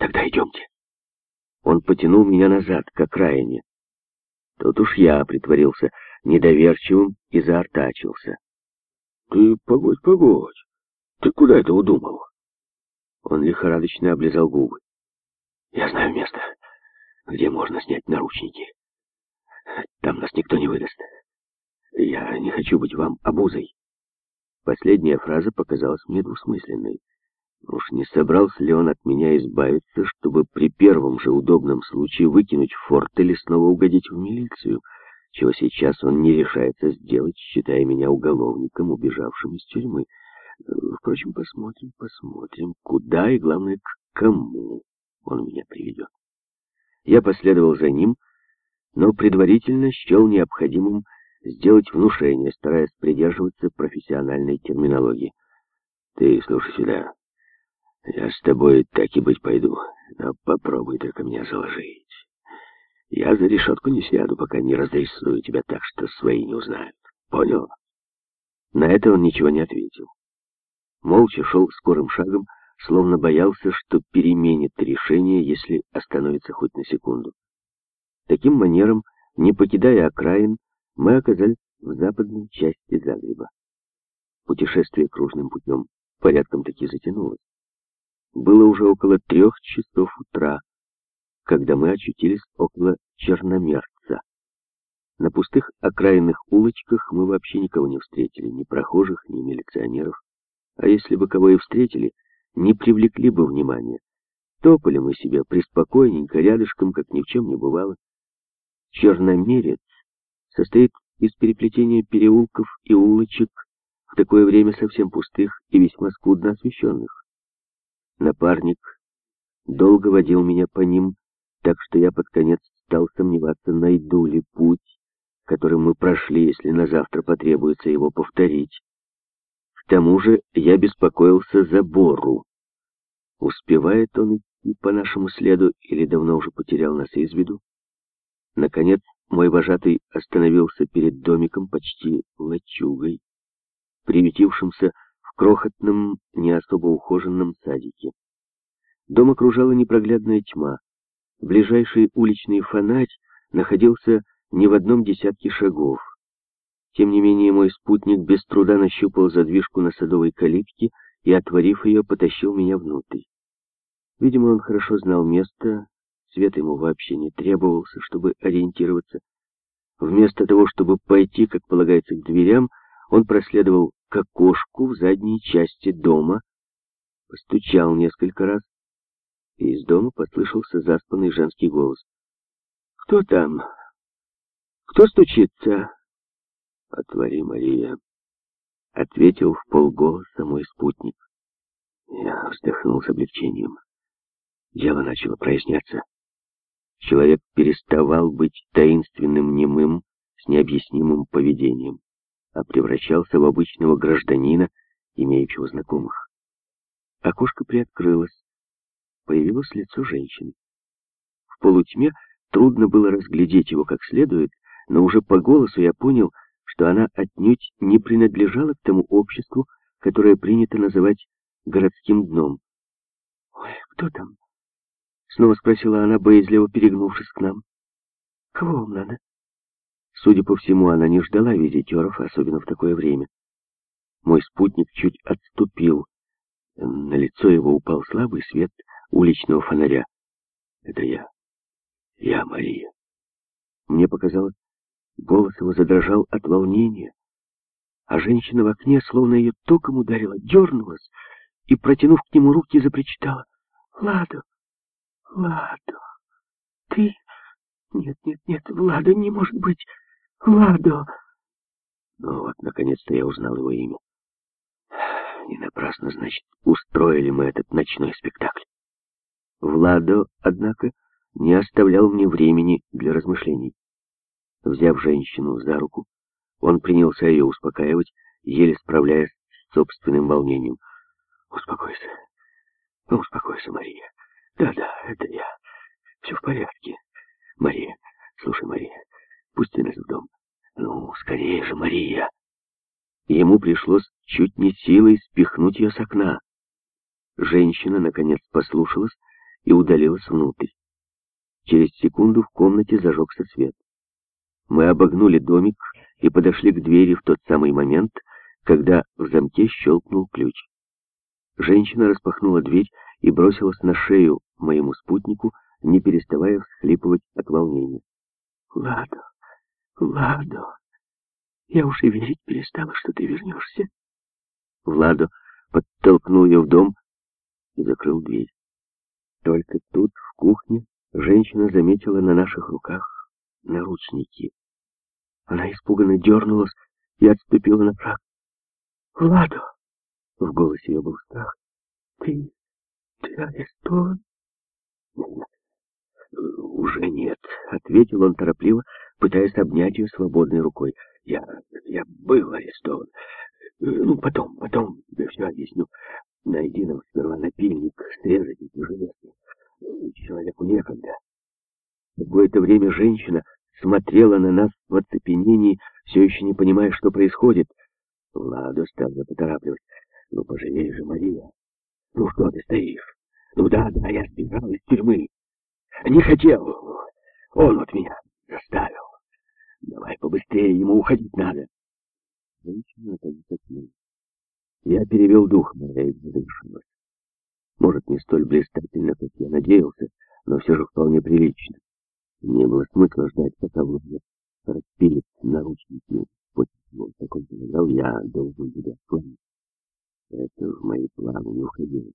Тогда идемте. Он потянул меня назад, к окраине. Тут уж я притворился недоверчивым и заортачился. «Ты погодь, погодь! Ты куда это удумал?» Он лихорадочно облизал губы. «Я знаю место, где можно снять наручники. Там нас никто не выдаст. Я не хочу быть вам обузой». Последняя фраза показалась мне двусмысленной. Уж не собрался ли он от меня избавиться, чтобы при первом же удобном случае выкинуть форт или снова угодить в милицию, чего сейчас он не решается сделать, считая меня уголовником, убежавшим из тюрьмы. Впрочем, посмотрим, посмотрим, куда и, главное, к кому он меня приведет. Я последовал за ним, но предварительно счел необходимым сделать внушение, стараясь придерживаться профессиональной терминологии. «Ты слушай сюда», я с тобой так и быть пойду, но попробуй только меня заложить. Я за решетку не сяду, пока не разрисую тебя так, что свои не узнают. Понял? На это он ничего не ответил. Молча шел скорым шагом, словно боялся, что переменит решение, если остановится хоть на секунду. Таким манером, не покидая окраин, мы оказались в западной части Загреба. Путешествие кружным путем порядком таки затянулось. Было уже около трех часов утра, когда мы очутились около Черномерца. На пустых окраинных улочках мы вообще никого не встретили, ни прохожих, ни милиционеров. А если бы кого и встретили, не привлекли бы внимания. Топали мы себе приспокойненько, рядышком, как ни в чем не бывало. Черномерец состоит из переплетения переулков и улочек, в такое время совсем пустых и весьма скудно освещенных. Напарник долго водил меня по ним, так что я под конец стал сомневаться, найду ли путь, которым мы прошли, если на завтра потребуется его повторить. К тому же я беспокоился за Бору. Успевает он идти по нашему следу или давно уже потерял нас из виду? Наконец, мой вожатый остановился перед домиком, почти лачугой, приютившимся крохотном, не особо ухоженном садике. Дом окружала непроглядная тьма. Ближайший уличный фонарь находился не в одном десятке шагов. Тем не менее, мой спутник без труда нащупал задвижку на садовой калитке и, отворив ее, потащил меня внутрь. Видимо, он хорошо знал место, свет ему вообще не требовался, чтобы ориентироваться. Вместо того, чтобы пойти, как полагается, к дверям, он проследовал к окошку в задней части дома, постучал несколько раз, и из дома послышался заспанный женский голос. «Кто там? Кто стучится?» «Отвори, Мария», — ответил в полголоса мой спутник. Я вздохнул с облегчением. Дело начало проясняться. Человек переставал быть таинственным немым с необъяснимым поведением а превращался в обычного гражданина, имеющего знакомых. Окошко приоткрылось. Появилось лицо женщины. В полутьме трудно было разглядеть его как следует, но уже по голосу я понял, что она отнюдь не принадлежала к тому обществу, которое принято называть городским дном. «Ой, кто там?» — снова спросила она, боязливо перегнувшись к нам. «Кого вам надо?» Судя по всему, она не ждала визитеров, особенно в такое время. Мой спутник чуть отступил. На лицо его упал слабый свет уличного фонаря. Это я. Я Мария. Мне показалось, голос его задрожал от волнения, а женщина в окне, словно ее током ударила, дернулась и, протянув к нему руки, запричитала. «Ладо, Ладо, ты...» «Нет, нет, нет, Влада, не может быть!» Владо!» Ну вот, наконец-то я узнал его имя. Не напрасно, значит, устроили мы этот ночной спектакль. Владо, однако, не оставлял мне времени для размышлений. Взяв женщину за руку, он принялся ее успокаивать, еле справляясь с собственным волнением. «Успокойся. Ну, успокойся, Мария. Да-да, это я. Все в порядке. Мария, слушай, Мария, Пусти нас в дом. Ну, скорее же, Мария. Ему пришлось чуть не силой спихнуть ее с окна. Женщина, наконец, послушалась и удалилась внутрь. Через секунду в комнате зажегся свет. Мы обогнули домик и подошли к двери в тот самый момент, когда в замке щелкнул ключ. Женщина распахнула дверь и бросилась на шею моему спутнику, не переставая всхлипывать от волнения. «Ладо, Ладо, я уж и верить перестала, что ты вернешься». Владо подтолкнул ее в дом и закрыл дверь. Только тут, в кухне, женщина заметила на наших руках наручники. Она испуганно дернулась и отступила на шаг. «Владо!» — в голосе ее был страх. «Ты... ты арестован?» «Нет, уже нет», — ответил он торопливо, пытаясь обнять ее свободной рукой. «Я... я был арестован. Ну, потом, потом я все объясню. Найди нам сперва напильник, срезать эти железки. Человеку некогда». Какое-то время женщина смотрела на нас в оцепенении, все еще не понимая, что происходит. Владу стал поторапливать. «Ну, пожалей же, Мария! Ну, что ты стоишь? Ну, да, да, я сбежал из тюрьмы. Не хотел. Он вот меня заставил. Давай побыстрее, ему уходить надо». Женщина наконец Я перевел дух, моя задышалась. Может, не столь блистательно, как я надеялся, но все же вполне прилично. Не было смысла ждать, пока Владимир распилит наручники. После чего, как он сказал, я должен буду отклонить. Это в мои планы не уходило.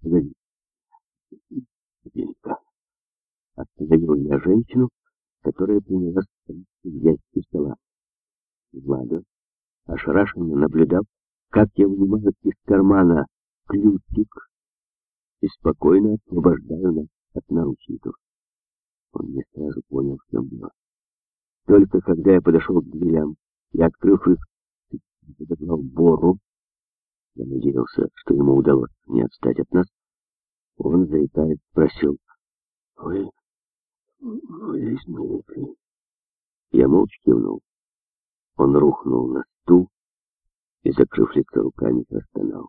Погоди. Денька. Остановил я женщину, которая принялась в ящике стола. Влада ошарашенно наблюдал, как я вынимаю из кармана ключик и спокойно освобождаю нас от наручников. Он не сразу понял, в чем дело. Только когда я подошел к дверям и, открыв их, подогнал Бору, я надеялся, что ему удалось не отстать от нас, он, заикаясь, спросил, «Вы... вы изменили?» Я молча кивнул. Он рухнул на стул и, закрыв лицо руками, простонал.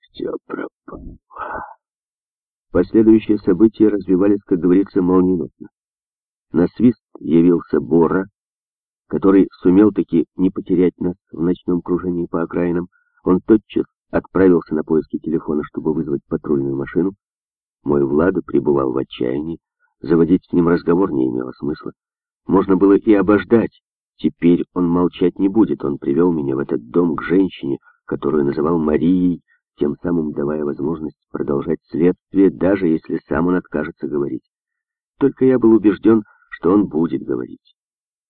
«Все пропало». Последующие события развивались, как говорится, молниеносно. На свист явился Бора, который сумел таки не потерять нас в ночном кружении по окраинам. Он тотчас отправился на поиски телефона, чтобы вызвать патрульную машину. Мой Влада пребывал в отчаянии. Заводить с ним разговор не имело смысла. Можно было и обождать. Теперь он молчать не будет. Он привел меня в этот дом к женщине, которую называл Марией, тем самым давая возможность продолжать следствие, даже если сам он откажется говорить. Только я был убежден, что он будет говорить.